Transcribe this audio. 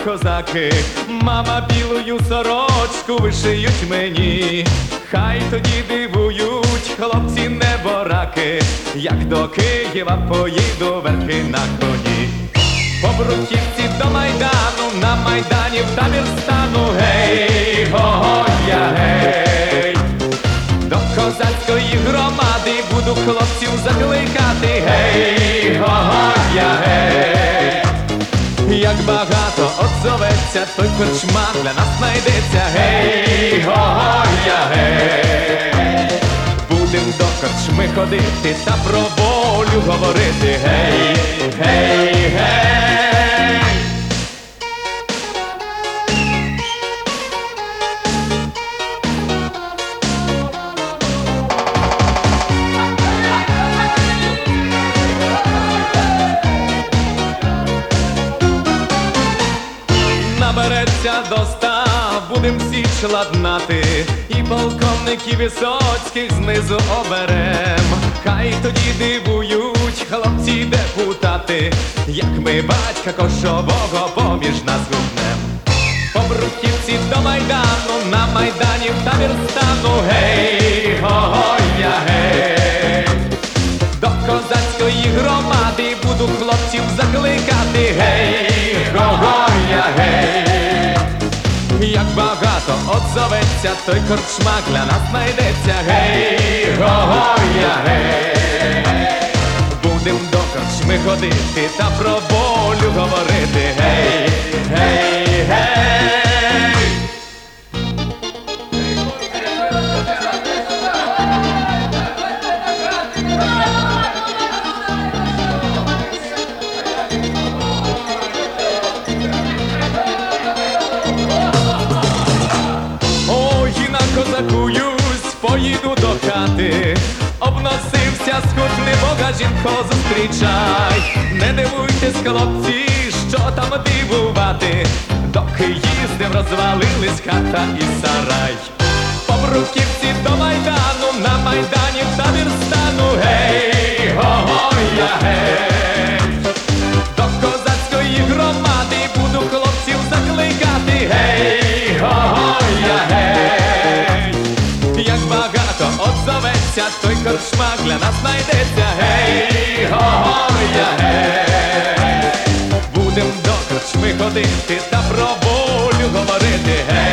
в козаки, мама білою сорочку вишиють мені, хай тоді дивують хлопці небораки, як до Києва поїду верхи на коні. По бруківці до майдану, на майдані в табір стану, гей, го я гей. До козацької громади буду хлопців закликати, гей, багато той корчма для нас знайдеться, гей, го я гей. Будем до корчми ходити та про волю говорити, гей, гей, гей. Набереться до ста, будем всі ладнати, і полковників висоцьких знизу оберем. Хай тоді дивують хлопці депутати, як ми батька кошового поміж нас губнем. По бруківці до майдану, на майдані в табір стану, гей, го я гей. До козацької громади буду хлопців закликати, гей, го багато отзоветься, той корчма для нас знайдеться, гей, го я гей. Будем до корчми ходити та про волю говорити, гей, гей, гей. Жінко зустрічай. Не дивуйтесь, хлопці, що там дивувати, доки їздив, розвалились хата і сарай. По бруківці до майдану, на майдані багато отзоветься, той корчма для нас знайдеться. Гей, го-го-я, гей, будем до корчми ходити та про волю говорити. Гей.